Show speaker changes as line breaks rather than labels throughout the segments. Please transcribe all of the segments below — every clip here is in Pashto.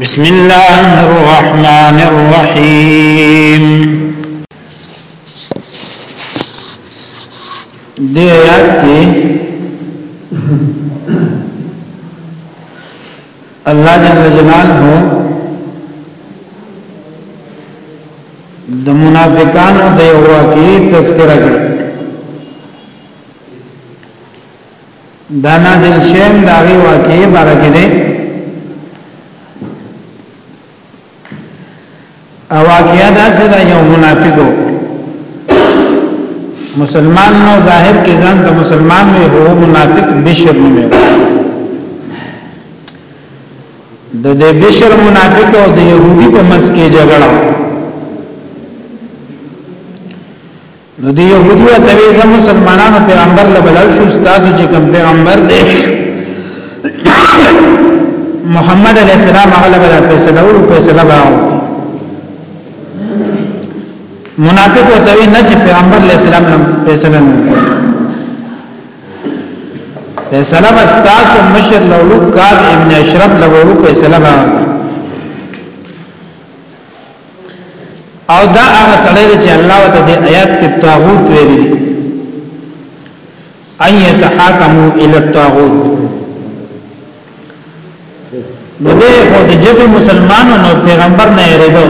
بسم الله الرحمن الرحیم دې آیات کې الله جل جلاله د منافقانو د یو واقعي تذکرہ کړ دا نازل شیم دا غي واقعي بارکه ده او واقعیا دا سره یو منافقو مسلمان نو ظاهر کې ځان ته مسلمان وي هو منافق بشر نه وي د دې بشر منافق او د يهودي په مس کې جګړه نو دی یهودی و توی زم مسلمانانو پیغمبر لبلل شو ستاسو چې کوم پیغمبر دی محمد علیہ السلام غلب علیہ فیصلہ او فیصلہ باو منافق و توی نه چې پیغمبر علیہ السلام لم فیصلہ نو فیصلہ بستاسو مشر لولو کار ابن اشرف لولو فیصلہ باو او دا هغه سړی دی چې الله وته د آیات کې طاغوت ویلي دي ان يتحاكموا الى الطاغوت نو دې خو د جبه مسلمانو نو پیغمبر نه یریدو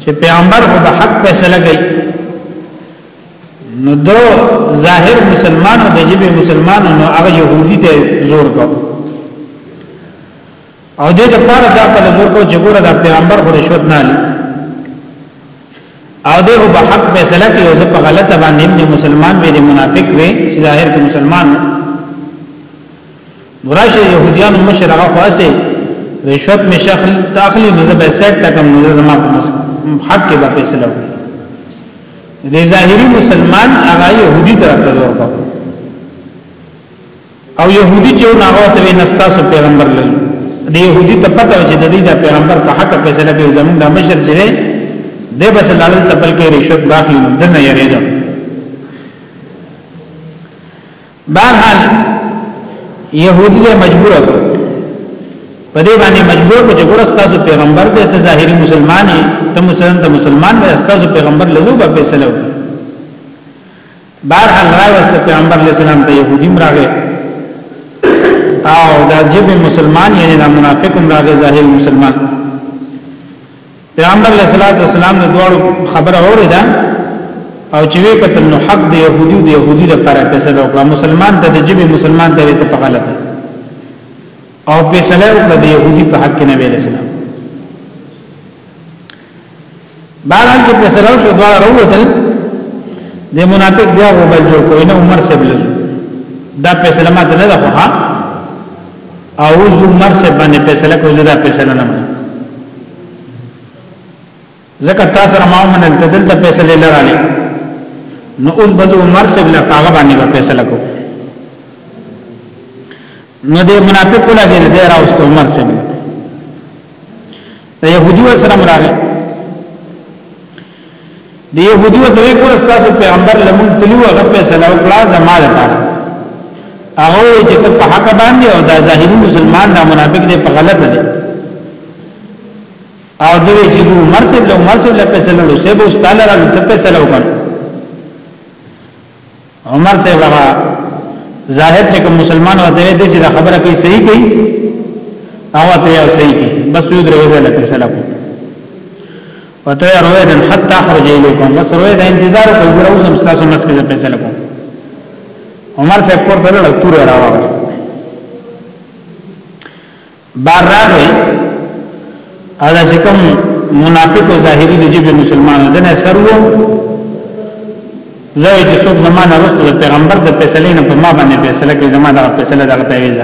چې پیغمبر خو د حق فیصله کوي نو دو ظاهر مسلمانو د جبه مسلمانو نو هغه يهودي ته زور کوي او دې د پاره دا په لزور کو چې ګوره دا پیغمبر خو رشوت نه لري او دې په حق فیصله کې او زه په غلطه باندې نه مسلمان وې دې منافق وې چې ظاهر کې مسلمان راشه يهوديان مشر هغه خاصه رشوت می شخل داخلي نو زه به سیټ تکم نو زما حق کې به فیصله وکړي دې ظاهري مسلمان هغه يهودي طرف ته ورکړ او يهودي چې نو هغه ته نه ستاسو پیغمبر لري د يهودي ته پته و چې د دې د پیغمبر په حق فیصله کوي زمونږ د مشر چې دی بس لاله ته بلکې رشوت باخلي نو دنه یریدو بهرحال يهودي له مجبور کړ په دې باندې مجبور کو چې ګورستاسو پیغمبر دې ته ظاهري مسلمان یې ته مسلمان ته مسلمان وې استاسو پیغمبر لزو به فیصله وکړي بهرحال راوسته پیغمبر علیه السلام ته يهودي راغی او دا جب مسلمان یعنی دا منافق راغی ظاهر مسلمان پیغمبر علیه السلام د دوړو خبره اوریده او چې وی کتل نو حق د يهودي د يهودي لپاره فیصله وکړه مسلمان ته د جب مسلمان ته ته په غلطه او فیصله وکړه د يهودي په حق کې نبی علیه السلام باران کې فیصله شو دوه وروتل د منافق بیا وبل جوړ کوی نه عمر سیب لږ دا فیصله ماته نه ده خو ها او زو عمر سیب باندې فیصله کوي زه دا فیصله نه منم زکه تاسو را ما منل ته دلته فیصله لراله نو اوس بزو عمر سیب لا هغه باندې به فیصله کو نو د منافق لګیل دی راوست عمر سیب د يهودي سره مراغه د يهودي او دوی کور استاسو پیغمبر لمون تلو هغه فیصله وکړه زما لپاره هغه چې ته په حق باندې او دا ظاهري مسلمان دا منافق دی په غلط دی او دوی چې نو مرسل له مرسل له فیصله له سبو استاله له فیصله وکړه عمر صاحب هغه ظاهر چې کوم مسلمان وته دي چې دا خبره کوي صحیح کوي او ته یې صحیح کوي بس یو درې ځله په سلام وته رویدن حتا خرج الیکم بس روید انتظار کوي زه اوسم تاسو مسکه په سلام عمر صاحب کوته له تور راوځه بار راغی او دا چې کوم منافق او ظاهري د جيب مسلمانانو دنه سر وو زوی چې څوک زمانه وروسته د پیغمبر د فیصلې نه په ما باندې فیصله کوي زمانه د فیصله دغه تعویز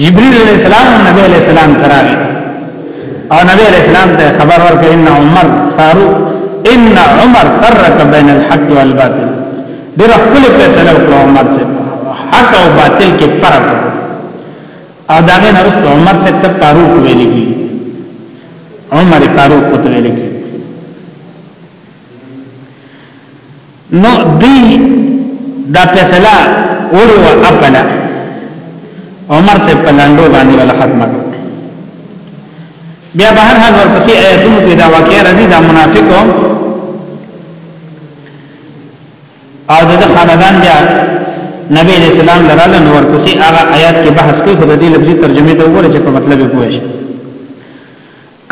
جبريل عليه السلام نبی عليه السلام تراغه او نبی عليه السلام ته خبر ورکړ ان عمر فاروق ان عمر فرق بين الحق والباطل ډېر خپل فیصله وکړه عمر صاحب حق او باطل کې فرق او دا غي نرست عمر صاحب ته فاروق ویل کی عمر فاروق ته ویل کی نو دی دا فیصله اورو اپلا عمر صاحب په لاندو باندې ولا ختمه بیا به هر حال ورپسې آیتونو کې دا واقعي راځي دا منافقو او د خاندان بیا نبی علیہ السلام لراله نور پسې هغه آیات کې بحث کوي خدای دې لفظي ترجمه ته وګوره چې په مطلب یې پوه شي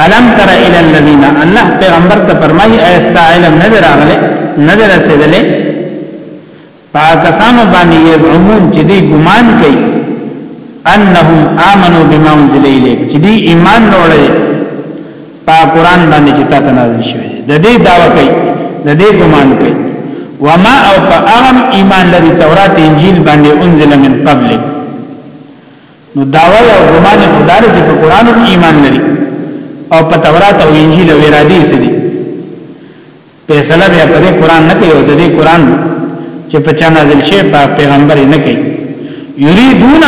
الم تر الى الذين الله پیغمبر ته فرمایي ایست علم نه دراغله نه درسېدلې پاکستانو باندې یزعمون چې دې ګمان کوي انهم امنوا بما انزل اليك چې دې ایمان وروړي په قران باندې چې تا ته نازل شوی د دې داوا کوي د دې ګمان کوي وما او فاغم ایمان لري تورات انجیل باندې انزل من قبل نو داوا او ګمان خدای چې په قران ایمان لري او په تورات او انجیل او ارادي سدي فیصله بیا په دې قران نه کوي او د دې قران چې په چا نازل شي په پیغمبر نه کوي یریدون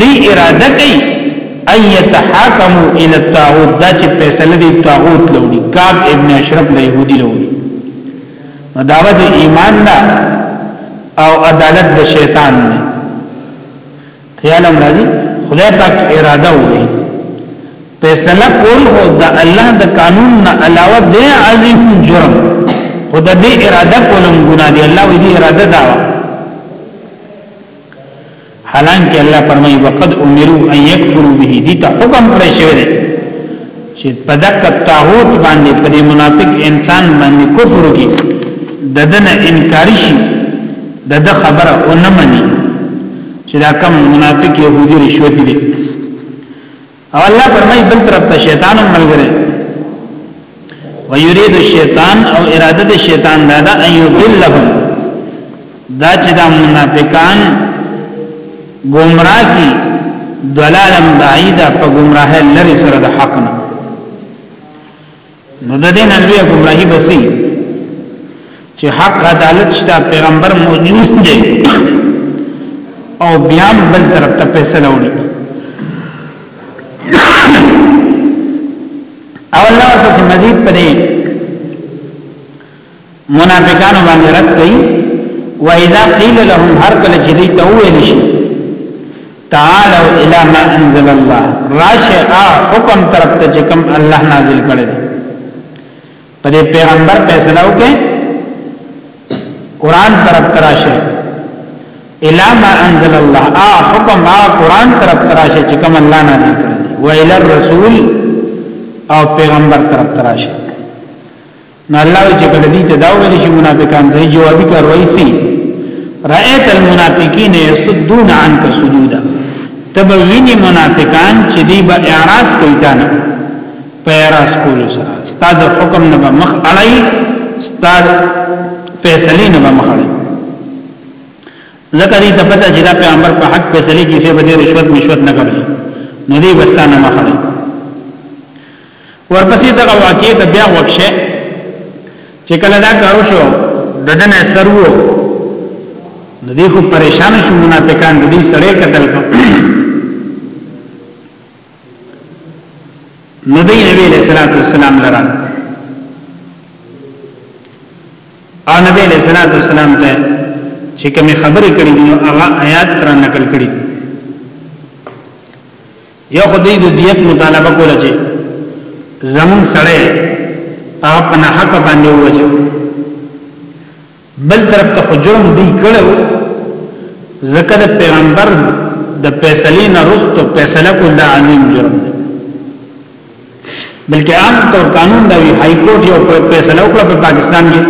دی اراده کوي ان يتحاكموا الى الطاغوت دا چې فیصله دي طاغوت لوري کعب ابن اشرف له يهودي لوري دعوت ایمان دا او عدالت د شیطان نه خیال هم راځي خدای پاک اراده وي فیصله کول هو د الله د قانون نه علاوه د عظیم جرم خدای دې اراده کولم ګناه دی الله دې اراده دا حالانکه الله فرمایي وقد امروا ان يكفروا به دي ته حکم کړی شوی دی چې په دغه طاغوت باندې په منافق انسان باندې کفر وکړي ددن انکاری شي دد خبره اونمنی چې دا کم منافق يهودي رشوت دي او الله فرمایي بل طرف ته شیطان هم ملګری ويريد الشیطان او اراده د شیطان دا ده ان يضلهم دا چې دا منافقان گمراه کی دلالم بعیدا په گمراه لري سره د حق نه نو د دې نبی ګمراهي بسي چې حق عدالت شته پیغمبر موجود دی او بیا بل طرف ته فیصله وړي او الله پس مزید پدې منافقانو باندې رد کوي و اذا قيل لهم هر کله چې دوی ته ویل شي تعالوا الى ما انزل الله راشه ا حکم طرف ته چې کوم الله نازل کړي په دې پیغمبر فیصله وکړي قران طرف تراشه الى ما انزل الله ا حکم ا قران طرف تراشه چې کوم الله نازل کړي و الى الرسول او پیغمبر طرف تراشه نو الله چې کله دې ته دا ویل شي منافقان ته جوابي کاروي سي رأيت المنافقين يسدون عنك سجودا تب ویني منافقان چې دی به اعراض کوي تا نه په اعراض کولو سره ستاد حکم نه به مخ اړای ستاد فیصله نه به مخ اړای ذکر دې ته پته چې دا پیغمبر په حق فیصله کې څه به رشوت مشوت نه کوي نو دې وستانه مخ اړای ورپسې دغه واقعې ته بیا غوږ شئ چې کله دا کار وشو د دنه سر وو نو دی خو پریشان شو منافقان د دې سړی قتل کو نو دی نبی علیہ الصلوۃ والسلام لرا او نبی علیہ الصلوۃ والسلام ته چې کوم خبرې کړې دي هغه آیات تر نقل کړې دي یو خدای د دیت مطالبه کوله چې زمون سره هغه په حق باندې وجه بل طرف ته جرم دی کړو ځکه د پیغمبر د فیصلې نه رسټو فیصله کول د عظیم جرم دی بلکې عام طور قانون دا وی های کورټ یو فیصله وکړه په پاکستان کې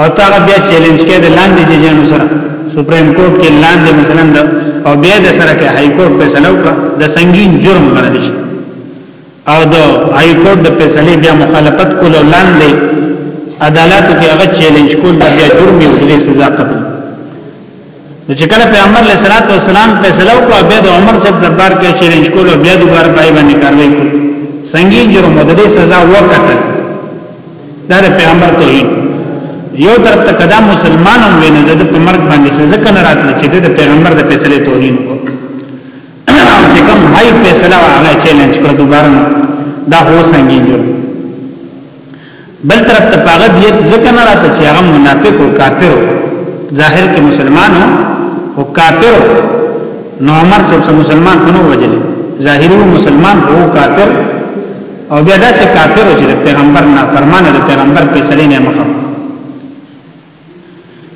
او تا بیا چیلنج کې د لاندې ججانو سره سپریم کورټ کې لاندې مثلا دا او بیا د سره کې های کورټ فیصله وکړه د سنگین جرم غنل شي او د های کورټ د فیصله بیا مخالفت کول لاندې عدالت کې هغه چیلنج کول بیا جرم یو د سزا قبول نو چې کله پیغمبر علیه الصلاۃ والسلام فیصله وکړه بیا د عمر صاحب دربار کې چیلنج کول او بیا دوباره پای باندې کاروي کول سنگین جرم د دې سزا وکړه دا د پیغمبر توحید یو تر ته کدا مسلمان هم ویني د په مرګ باندې سزا کنه راتلی چې د پیغمبر د فیصله توهین او چې کوم هاي فیصله هغه چیلنج کړ دوباره دا هو سنگین جرم بل طرف ته پاغه دیت ځکه نه راته چې هغه منافق او کافر ظاهر کې مسلمانو او کافر نو عمر صاحب سم مسلمان خنو وجل ظاهري مسلمان او کافر او بیا داسې کافر چې پیغمبر نه فرمانه د پیغمبر په سړي نه مخه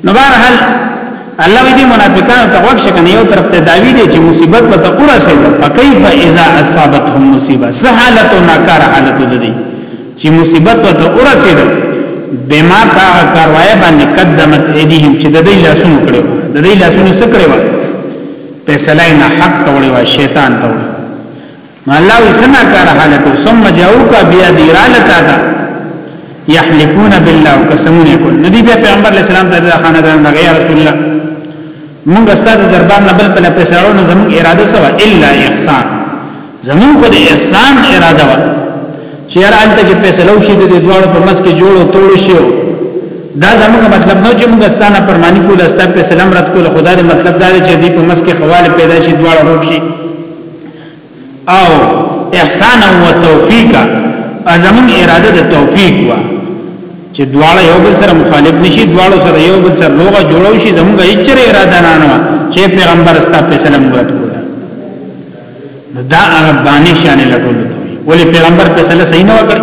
نو بهرحال الله دې منافقانو ته وښه کنه یو طرف ته داوی دي چې مصیبت وته اورسه فكيف اذا اصابتهم مصیبه سهالت ناکار حالت دي چې مصیبت وته اورسه بما تا کاروای باندې قدمت ایدیهم چې د دې لاسونو کړو د دې لاسونو سکړو فیصله نه حق توړي وا شیطان توړي نو الله وسنا کار حالت ثم جاءوك بیا دی را لتا تا یحلفون بالله قسمونه کول نبی بیا پیغمبر علیہ السلام ته دا خانه درنه غیا رسول الله موږ ستاسو دربار نه بل په پیسارو نه زموږ اراده سوا الا احسان زموږ خو د احسان اراده و چې هر انت کې فیصله وشي د دوړو په مس کې جوړو توړ شي دا زموږ مطلب نه چې موږ ستانه پرمانی کول استا فیصله مراد کول خدای دې مطلب دا چې دې په مس کې خواله پیدا شي دوړو روک شي او احسان او توفیق ازمن اراده د توفیق وا چې دواړه یو بل سره مخالف نشي دواړه سره یو بل سره لوګه جوړو شي زموږ هیڅ اراده نه نه چې پیغمبر ستا په سلام ورته کوله دا هغه باندې شان لټول ته ولی پیغمبر په سلام صحیح نه وکړ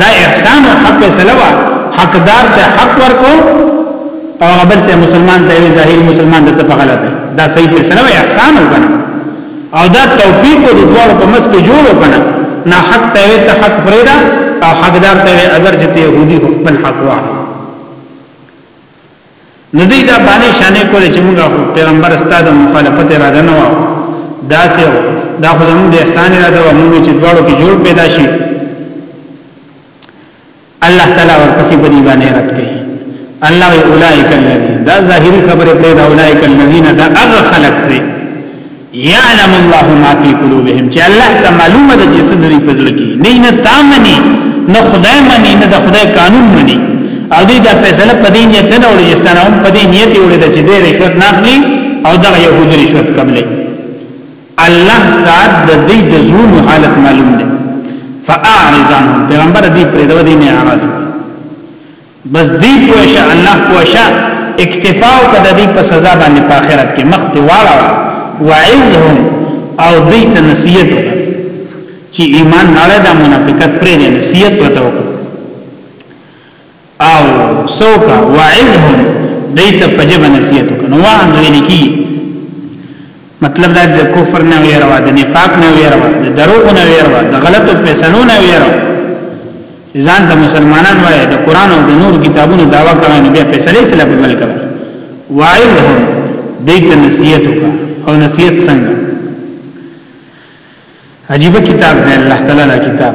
دا احسان او حق فیصله وا حقدار ته حق ورکو او غبل ته مسلمان ته وی ظاهری مسلمان ته په غلطه دا صحیح فیصله وا احسان وکړه او دا توفیق د دوه په مس کې جوړ وکړه نه حق ته وی ته حق پرېدا او حقدار ته اگر چې ته يهودي خپل حق واه نو دوی دا باندې شانې کولې چې موږ پیغمبر استاد مخالفت اراده نه و دا سه دا خو زموږ د احسان اراده و موږ چې دواړو کې جوړ پیدا شي الله تعالی ورپسې په دې باندې رات کوي الله اولائک الذین دا ظاهری خبره پرې دا اولائک الذین دا هغه خلق دی یعلم الله ما فی قلوبهم چې الله ته معلومه ده چې څه دوی په زړه کې نه نه تا مني نه خدای مني نه د خدای قانون مني او دې دا فیصله په دې نیت نه وړي چې ستنه هم په دې نیت وړي چې دې رشوت ناخلي او دا يهود رشوت قبلې الله تعالی د دې د زوم حالت معلوم ده فاعرض عنهم پیغمبر دې پرې دوه دې نه اعراض بس دی پوښه الله پوښه اکتفا او کده دی په سزا باندې په آخرت کې مخ ته واړه وعظهم او دی ته نصیحت وکړه چې ایمان نړۍ د منافقت پرې نه نصیحت وته وکړه او سوکا وعظهم دی ته پجب نصیحت وکړه نو وعظ ویل کی مطلب دا د کفر نه ویروا د نفاق نه ویروا د دروغ نه ویروا د غلطو فیصلو نه ویروا ځان ته مسلمانان وای د قران او د نور کتابونو داوا کوي نو بیا فیصله سره په بل کوي وایهم دیت نصیحت او نصیحت څنګه عجیب کتاب دی الله تعالی کتاب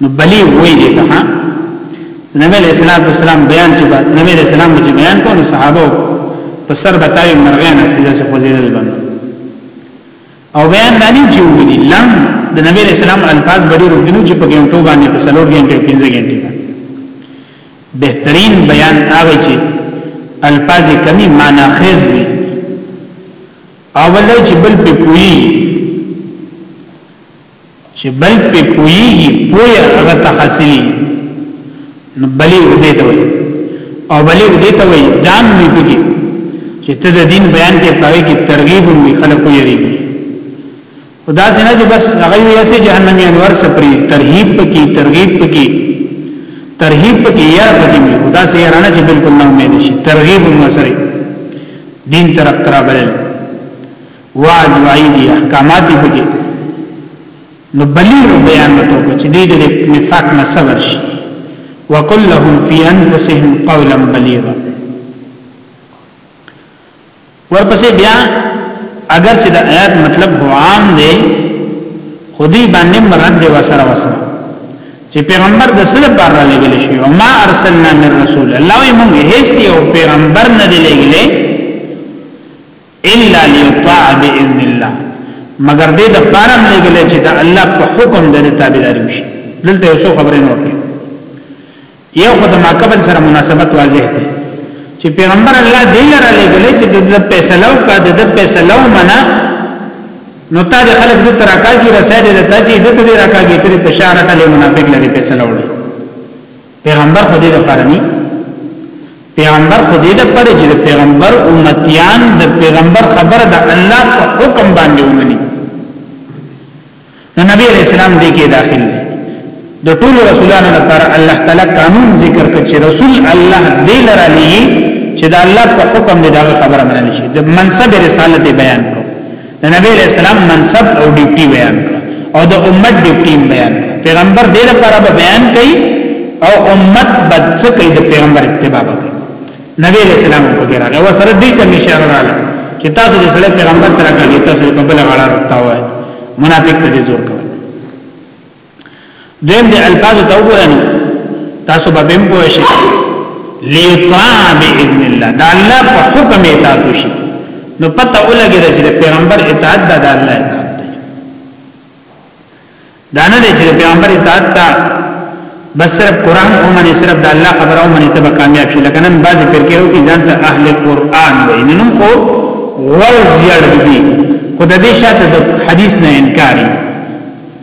نو بلی وای دې ته نبی علیہ الصلوۃ والسلام بیان چې بعد نبی علیہ السلام چې بیان کوو صحابه په سر بتاوی مرغان استیدا څخه خوځیدل باندې او بیان دانی چې وګړي لم د نبی علیہ السلام الفاظ بری رودنو چې په ګنټو باندې په سلور ګنټه 15 ګنټه بهترین بیان هغه چې الفاظ کمی معنا خیز وي اول چې بل په پوي چې بل په پويږي پویا هغه تحصیلی نو بلی ودی ته وي او بلی ودی ته وي ځان وی پکې چې ته د دین بیان کې پاره کې ترغیب وي خلک یې خدا سينه چې بس هغه یې سي جهنم یې انور سپری ترغیب پکې ترغیب پکې ترغیب پکې یار پکې خدا سي رانه چې بالکل نه امید شي ترغیب مسری دین طرف ترابل وعد وعید احکامات پکې نو بلیغ بیان وته چې دې دې نفاق نه صبر شي وقل لهم فی انفسهم قولا بلیغا ورپسې بیا اگر چې د آیات مطلب هو عام دی خودی باندې مرد وسره وسره چې پیغمبر د سره پر را لګل شي او ما ارسلنا من رسول الله موږ هیڅ یو پیغمبر نه دی لګلې الا ليطاع باذن الله مگر دې د پارم لګل چې د الله په حکم د تابعداري وشي دلته یو څو خبرې نور کړې یو خدای ما قبل سره مناسبت واضح دی چې پیغمبر الله دې لره لګل چې د فیصلو کا د فیصلو منا نو تا د خلک د ترکاږي رسېده د تاجي د دې راکاږي تر په شارټه له منافق لري فیصله وړي پیغمبر خو دې لپاره نه پیغمبر خو دې لپاره چې د پیغمبر امتیان د پیغمبر خبره د الله په حکم باندې ومني نو نبی علیہ السلام دې کې داخل دی د ټول رسولانو لپاره الله تعالی قانون ذکر کړ چې رسول الله دې لره لګي چې د الله په حکم دې دا خبره منل شي د منصب رسالت بیان کړ د نبی علیہ السلام منصب او ډیوټي بیان او د امت ډیوټي بیان پیغمبر دې لپاره به بیان کړي او امت به څه کوي د پیغمبر اتباع کوي نبی علیہ السلام په کې راغی او سره دې ته نشه راغله چې تاسو د سره پیغمبر تر هغه تاسو په بل غاړه راځوي منافق ته زور کوي دویم د الفاظ ته وګورئ تاسو به بیم پوه شئ لیطاع باذن الله دا الله په حکم اطاعت وشي نو پته ولګی چې پیغمبر اطاعت دا د الله اطاعت دی دا نه چې پیغمبر اطاعت تا بس صرف قران او منی صرف د الله خبره او منی ته کامیاب شي لکه نن بعضی فرقې وروتي ځان ته اهل قران وایي نن خو ور زیړ دي خدای دې شاته د حدیث نه انکاري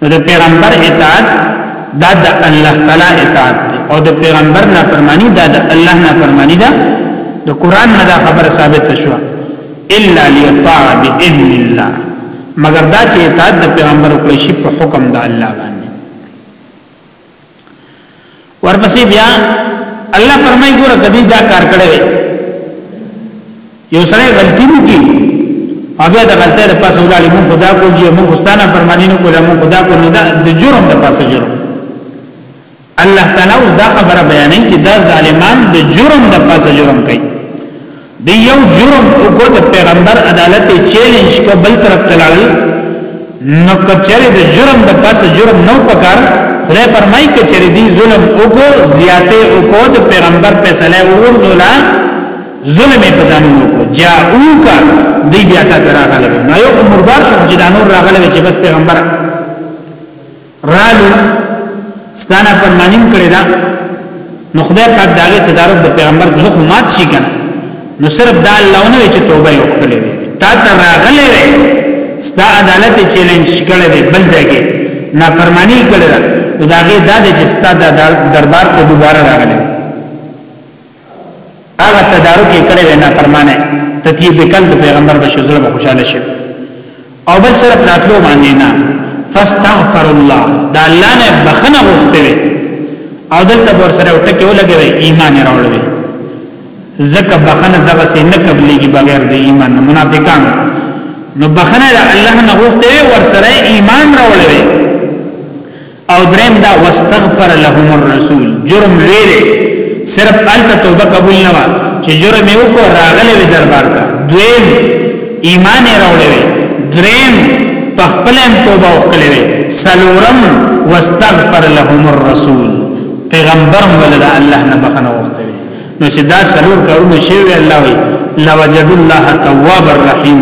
نو د پیغمبر اطاعت دا د الله تعالی اطاعت دی او د پیغمبر نافرمانی دا د الله نافرمانی ده د قران نه دا خبره ثابت شوه الا ليطاع باذن الله مگر دا چې اطاعت د پیغمبر وکړي شي په حکم د الله باندې ورپسې بیا الله فرمایي ګوره کدی دا کار کړی یو سره غلطی مو کی او بیا د غلطی د پاسه ولاړی مو خدا کو جی مو ستانه فرمانی نو کوله مو خدا کو نه د جرم د پاسه جرم الله تعالی اوس دا خبره بیانوي چې دا ظالمان د جرم د پاسه جرم کوي د یو جرم وکړو ته پیغمبر عدالت چیلنج کو بل طرف تلل نو کچره د جرم د پس جرم نو پکار خدای فرمای کچره دی ظلم وکړو زیاته وکړو د پیغمبر فیصله ورزولا ظلم په ځانو وکړو جاءوک دی بیا تا راغله نو یو مردار شو چې د نور راغله چې بس پیغمبر رالو ستانه فرمانیم کړی دا نو خدای پاک داغه تدارک د پیغمبر زړه خو مات شي کنه نو صرف دا الله نه چې توبه یې وکړي تا ته راغلې وي ستا عدالت چیلنج کړي دی بل ځای کې نافرمانی کړي دا داغه دا چې ستا د دربار ته دوباره راغلي هغه تدارک یې کړی وینا فرمانه ته تیه بکل د پیغمبر بشو زړه به خوشاله شي او بل سره پلاتلو باندې نه فاستغفر الله دا الله نه بخنه غوښته او دلته ور سره ټکی ولګوي ایمان راوړوي زکه بخنه دغه سي نه قبليږي بغیر د ایمان منافقان نو بخنه الله نه غوښته ور سره ایمان راوړوي او دریم دا واستغفر لهم الرسول جرم لوی دی صرف الته توبه قبول نه و چې جرم یو کو راغله وی دربار ته دویم ایمان راوړل دریم په خپل توبه وکړل سلورم واستغفر لهم الرسول پیغمبر ولدا الله نه بخنه نو چې دا سلور کارونه شوی الله وی لوجد الله تواب الرحیم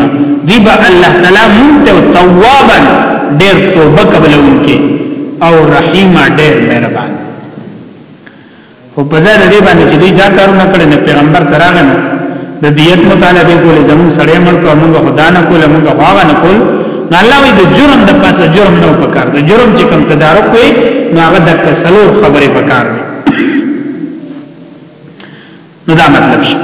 دی با الله تعالی مونږ ته توابا ډېر توبه قبلونکي او رحیم ډېر مهربان او په ځای دې باندې چې دوی دا کارونه کړی نه پیغمبر تراغنه د دیت مطالبه کولې زمون سړی مړ کو موږ خدا نه کول موږ هغه نه کول نو الله وی د جرم د پاسه جرم نه پکار د جرم چې کم تدارک وي نو هغه د کسلو خبره پکار وي نو دا مطلب شو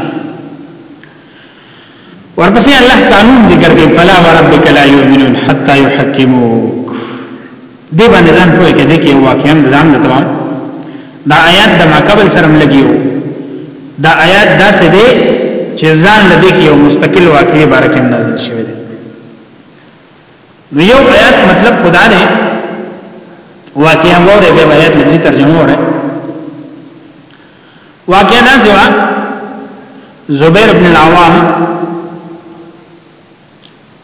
ورپسې الله قانون ذکر کوي فلا وربک لا یؤمنون حتا یحکموک دې باندې ځان پوهه کې دې کې واقعا ځان نه تمام دا آیات د ماقبل سره لګیو دا آیات دا څه دی چې ځان لدې کې یو مستقل واقعي بارکه نازل شوی دی نو یو آیات مطلب خدا دی واقعا وره به آیات لږی ترجمه وره واقعا دا سوا زبیر ابن العوام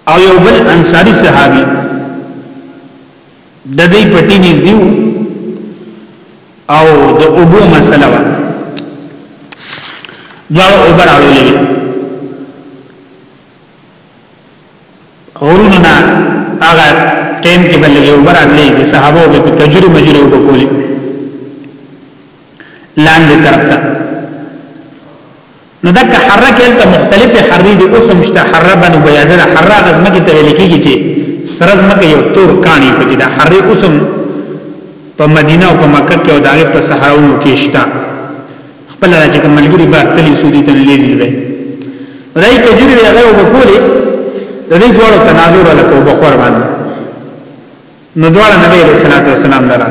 او یو بل انصاری صحابي د دې پټی نږدې او د اوبو مسله و دا اوبر اړولې اورونو نه هغه ټیم کې بل یو براتلې د صحابه به په کجوري مجوري وکولې لاندې ترته نو دک حره کې ته مختلفه حرې دي اوس مشته حره بنو بیازه حره غزمه کې تویل کېږي چې سرزمه کې یو تور کانی پکې دا حره اوسم په مدینه او په مکه کې او دغه په صحراونو کې شته خپل راځي کوم ملګری بار تللی سودی ته لیږي وي راي کجوري وي هغه وبکولي د دې دوړو تناظر له کو بخور باندې نو دوړه نبی عليه الصلاه والسلام لره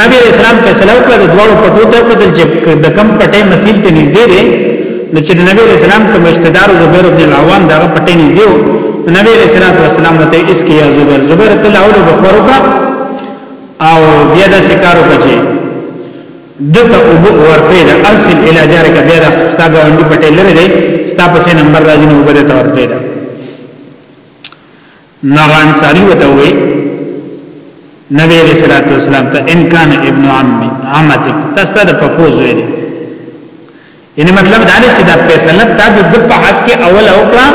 نبی عليه السلام په سلام کړه د دوړو پټو ته په دل چې د کم پټه مسیل ته نږدې دي نو چې نبی عليه السلام ته مشتدار زبیر بن العوام دغه پټه نږدې و نبی عليه السلام ته اس کې یا زبیر زبیر ته لاول بخور وکړه او بیا دا سکارو کچې دته او بو ورپې دا ارسل الی جارک بیا دا ستا ګاونډي پټې لره دی ستا پسې نمبر راځي نو بده ته ورپې دا نغان ساری وته وي نبی علیہ الصلوۃ والسلام ته ان کان ابن عمتک تاسو ته پپوز ویلي یعنی مطلب دا دی چې دا فیصله تا د په حق کې اول او کړه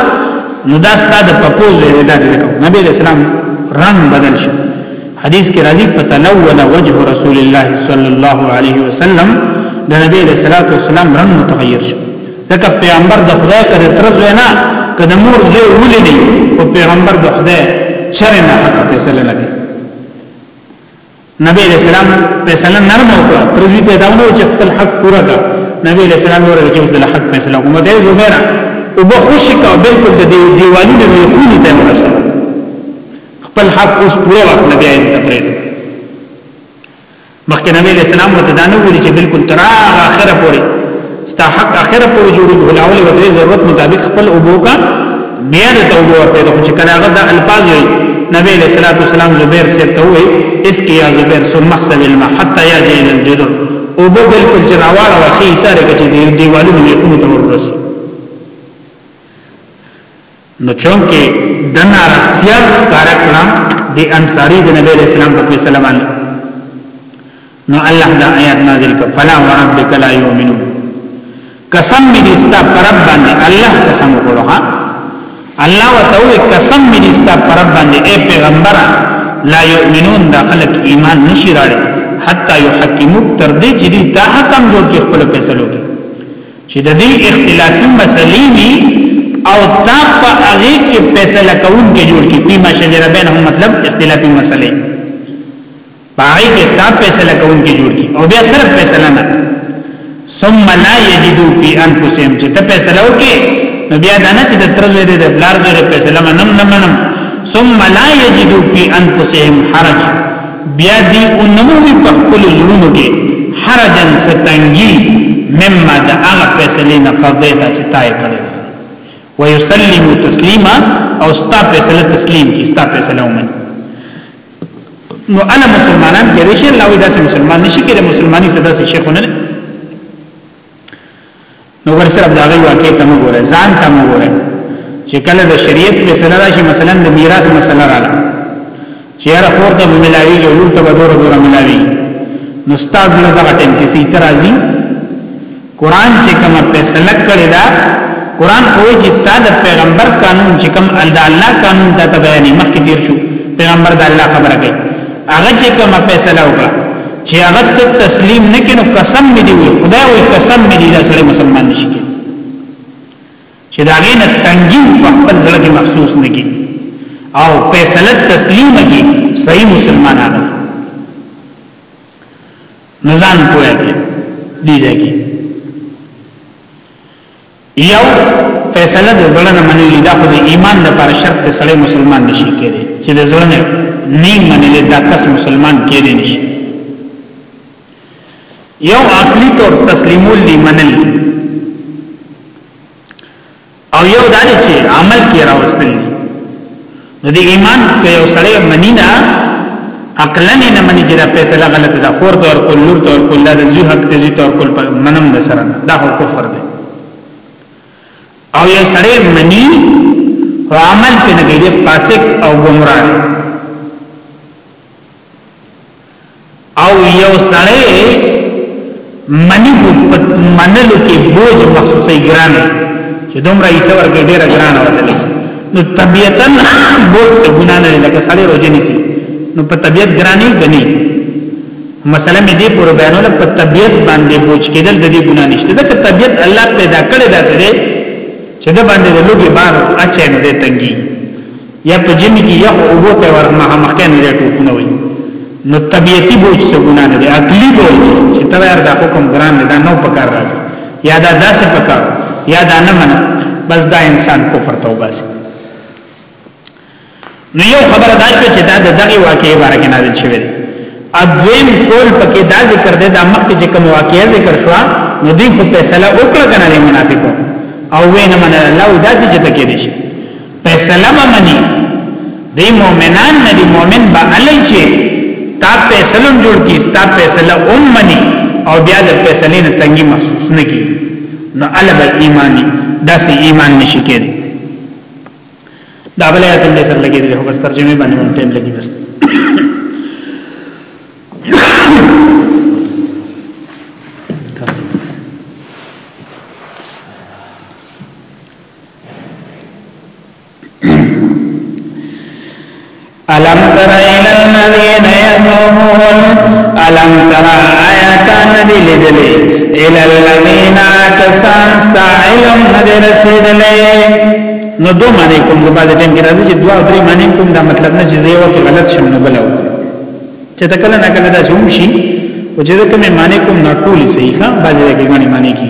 نو دا ستاسو د پپوز دی دا ځکه نبی اسلام رنگ بدل شو حدیث کې راځي فتلون وجه رسول الله صلی الله علیه وسلم د نبی علیہ الصلوۃ والسلام رنگ متغیر شو ځکه پیغمبر د خدای کړه ترز وینا کده مور زوی ولې دی او پیغمبر د خدای شر نه حق فیصله نه کوي نبی علیہ السلام فیصله نرم وکړه تر دې ته داونه چې خپل حق پوره کړ نبی علیہ السلام ورته چې د حق فیصله کوم دی زبیر او به خوشی کا بالکل د دیوالو نه خونی ته ورسره خپل حق اوس پوره وخت نبی علیہ السلام مخکې نبی علیہ السلام ورته دانه ویل چې بالکل تر اخره پوره ستا حق اخر پر جوړي بولاول او د ضرورت مطابق خپل ابو کا بیا د توبه ورته د خوش کلاغه د الفاظ وي نبی علیہ الصلوۃ والسلام زبیر سے ته وي اس کی یا زبیر ثم حسب الماء حتى يجي الى الجدر او به بالکل جراواله واخی سره کچې دی دیوالو نه کوم ته ورسي نو چونکه د نارستیا ښکارا کړه د انصاری د نبی اسلام په فیصله باندې نو الله دا آیات نازل کړ فلا وربک لا یؤمنو قسم می دستا پرب باندې الله قسم وکړو ها الله وتعالى قسم می دستا پرب باندې اے پیغمبر لا یؤمنون دا خلق ایمان نشی راړي حتا یحکموک تر دې چې دې تا حکم جوړ کې خپل فیصلو کې چې د دې اختلافي مسلې وي او تا په هغه کې فیصله کوونکې جوړ کې فيما شجر بینهم مطلب اختلافي مسلې پای کې تا فیصله کوونکې جوړ کې او بیا صرف فیصله نه ثم لا یجدو فی انفسهم چې ته فیصله وکې نو بیا دا نه چې د تر زوی د بلار زوی فیصله منم نه منم ثم لا یجدو فی انفسهم حرج بیا دی اونمومی په خپل زړونو کې حرجن ستنګي مما د هغه فیصله نه قضیتا چې تای کړی ويسلم تسلیما او ستا فیصله تسلیم کی ستا فیصله ومن نو انا مسلمانان کې رشي الله ودا سه مسلمان نشي کې مسلمانۍ صدا سه شیخونه نو ګر صرف دا غي واقع ته مو ګوره ځان ته مو ګوره چې کله د شریعت په سره راشي مثلا د میراث مسله رااله چې هر خور ته ملاوي او لور ته بدور دور ملاوي نو استاد له دغه ټیم کې سي ترازی قران چې کوم فیصله کړی دا قران کوی چې تا د پیغمبر قانون چې کوم الله قانون ته بیانې مخکې تیر شو پیغمبر د الله خبره کوي هغه چې کوم فیصله وکړه چې هغه ته تسلیم نه کینو قسم می دی وي خدای وي قسم می دی دا سره مسلمان نشي چې دا غینه تنګین په خپل ځل کې محسوس نه کی او فیصله تسلیم کی صحیح مسلمانانو نزان کوی کی دی ځای یو فیصله د زړه نه منل دا خو د ایمان لپاره شرط دی سړی مسلمان نشي کېدی چې د زړه نه نه منل دا کس مسلمان کېدی نشي یو عقلی طور تسلیمول دی منل او یو دا چې عمل کې راوستل نو دی ایمان که یو سړی منی نه عقلا نه منی چې دا فیصله غلطه ده خور تور کول لور تور کول دا د زوی حق ته زوی تور کول منم نه سره دا خو کفر دی او یو سړی منی او عمل په نګیده فاسق او گمراه او یو سړی منی په منلو کې بوج محسوسې ګرانه چې دومره یې سور کې ډیره ګرانه ودلې نو طبیعتا بوج څه ګنا نه لکه سړی روزي نسی نو په طبیعت ګرانه غني مسله مې دې پر بیانول په طبیعت باندې بوج کېدل د دې ګنا نشته ځکه طبیعت الله پیدا کړی دا سره چې د باندې د لوګي بار اچین دې تنګي یا په جمی کې یخ او بو ته ور مخه مخکې نه ټوپونه وي نو طبيعتي بوج څه ګنا نه دی عقلي بوج چې ته ور دا حکم ګران نه دا نو پکار راځي یا دا داسې پکار یا دا نه منه بس دا انسان کفر توبه سي نو یو خبره دا شو چې دا د دغه واقعي باره کې نازل شوی دی ادویم کول پکې دا ذکر دی دا مخکې چې کوم واقعي ذکر شو نو دې خو فیصله وکړه کنه منافقو او وینه منه الله داسې چې تکې دي شي فیصله به منی دی مؤمنان نه دی مؤمن به علی چې تا فیصله جوړ کی ستا فیصله ام منی او بیا د فیصله نه تنګي محسوس نه کی نو علب ایمانی داسې ایمان نشی کېږي دا بل آیت هم سره لګیدل هو بس ترجمه باندې مونږ ټیم لګی بس الم تر الى الذين يتوبون الم تر آیات ندی لدلی الى الذين کسان ستا علم ندی رسیدلی نو دو معنی کوم زبا د ټیم کې راځي چې دوا درې معنی کوم دا مطلب نه چې زه یو کې غلط شم نه بلو چې تکل نه کله دا شوم شي او چې زه کوم معنی کوم نه ټول صحیح ښه بازار کې غني معنی کی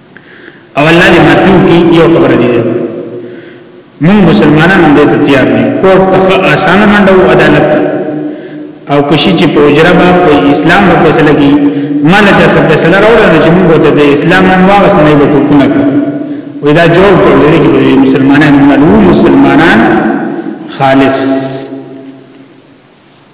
او الله دې ماتو کی یو خبره دی مون مسلمانانو دې ته تیار دي کور ته اسانه منډو عدالت او کشي چې په اجره با په اسلام په فیصله کی مال چې سب فیصله راوړل چې موږ ته د اسلام انواع سمې به کوونه وې دا جوړ کړل دي مسلمانان ملو مسلمانان خالص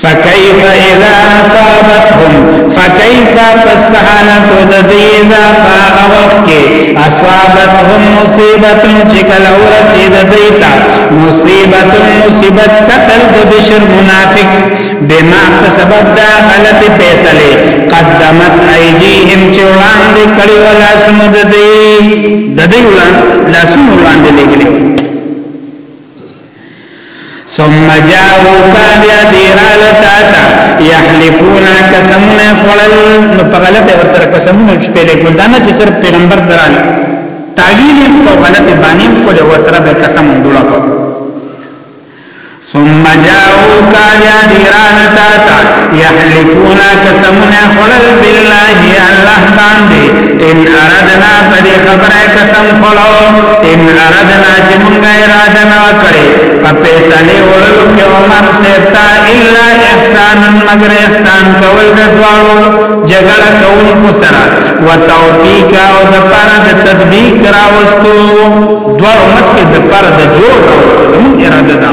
فکیف اذا اصابتهم فکیف پس حالت د دې اذا فاغ وخت کې اصابتهم مصیبت چې کله ورسید دیتا مصیبت مصیبت قتل د بشر منافق
بما سبب دا غلط فیصله قدمت ایدیهم چې وړاندې کړي ولا سمد دی د دې وړاندې لاسونه وړاندې لګلې ثم جاءوك بیا دی راله تا تا یحلفون قسمونه خړل نو په غلطه ورسره قسمونه شپېلې ګل دانه چې صرف پیغمبر دراله تعویل په غلطه باندې کو له ورسره به قسم جوړ کو ثم جاءوك بیا دی راله تا تا یحلفون قسمونه خړل بالله الله باندې ان اردنا په دې خبره قسم خوړو ان اردنا چې مونږه اراده نه وکړي په فیصله وړلو کې عمر سیتا الا احسانا مگر احسان کول د دواړو جګړه کول کو سره وتوفیق او د پر د تطبیق راوستو دواړو مسکه د پر د جوړ راوستو اراده دا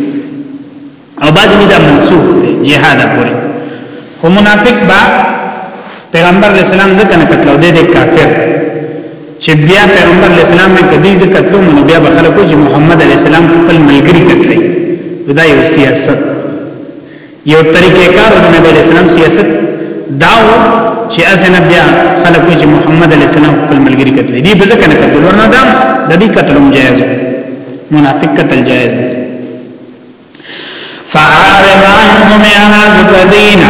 او بعضی وی دا منسوخ دی جهاد پوری خو منافق با پیغمبر علیہ السلام ځکه نه قتلو دی دی کافر چې بیا پیغمبر علیہ السلام نه کدی ځکه قتلو نو بیا به خلکو چې محمد علیہ السلام خپل ملګری قتلې دا یو سیاست یو طریقې کار د نبی علیہ السلام سیاست داو چې اسنه بیا خلکو چې محمد علیہ السلام خپل ملګری قتل دي به ځکه نه قتل ورنه دا د دې قتل هم جایز منافق قتل جایز فعارض عنهم يا ناس بدينا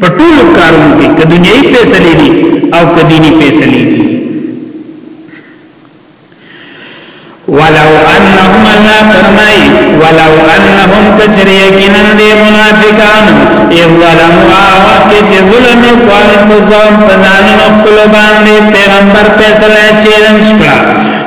په ټولو کارونو کې که دنیوي فیصلې دي او که دیني فیصلې دي ولو انهم الله فرمای ولو انهم تجریکن دی منافقان ای ظلموا وقتی چه ظلم کوان پزام پزانن اخبر باندې پیغمبر فیصله چیرنج کرا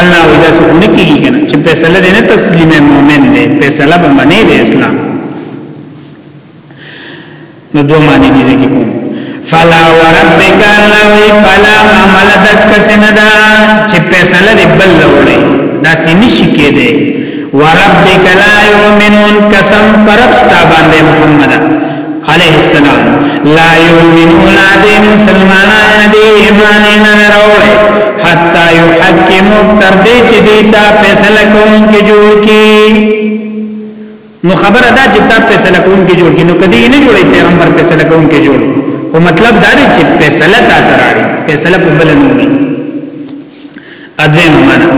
الله وی دا سکونه کیږي کنه چې فیصله دې نه تسلیم مؤمن دې فیصله به منی دې اسلام نو دوه معنی دي ځکه کوم فلا وربک الله وی فلا عملتک کسندا چې فیصله دې بل وړي دا سینې شي کېده وربک لا یؤمنون قسم پرستا باندې محمد علیه السلام لا یؤمنون دی مسلمانان ندی ایمان نه راوړی حتا یحکمو تر دې چې دیتا فیصله کوونکې جوړ کی نو خبره دا چې تا فیصله کوونکې جوړ کی نو کدی نه جوړی پیغمبر فیصله کوونکې جوړ خو مطلب دا دی چې فیصله تا تراړي فیصله په بل نه ادویم معنا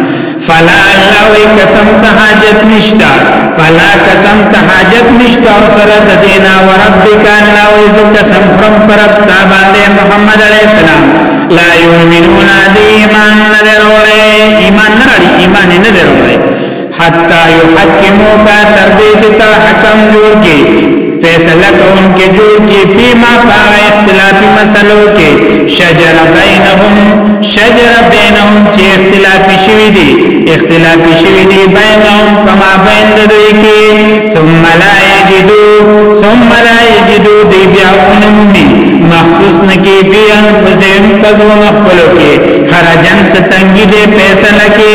فلا الله وی قسم ته حاجت نشتا فلا قسم ته حاجت نشتا او سره د دینا وربک الله وی ز قسم خرم پر ابستا باندې محمد علی السلام لا یؤمنون دی ایمان نه وروړي ایمان نه لري ایمان نه وروړي حتی یحکموک تر دې چې تا حکم جوړ کې فیصله کوم کې جوړ کې پیما پا اختلافی مسلو کې شجر بینهم شجر بینهم چې اختلافی شوی دی اختلافی شوی دی بینهم کما بین دوی کې ثم لا یجدو ثم لا یجدو دی بیا اونمومی مخصوص نکی فی انفسهم پزون اخبرو کې خرجن ستنگی دی
پیسنه کې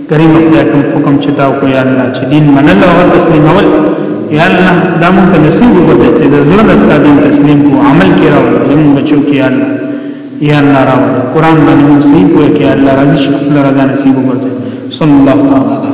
کریم خدای کوم حکم چې تا کو یا الله چې دین منل او تسلیمول یا الله دا مونږ ته نصیب وکړي چې د زړه د ستاسو دین تسلیم کو عمل کې راو زموږ بچو کې یا الله یا الله راو قران باندې مونږ صحیح کوی کې الله راضي شي خپل رضا نصیب وکړي صلی الله تعالی علیه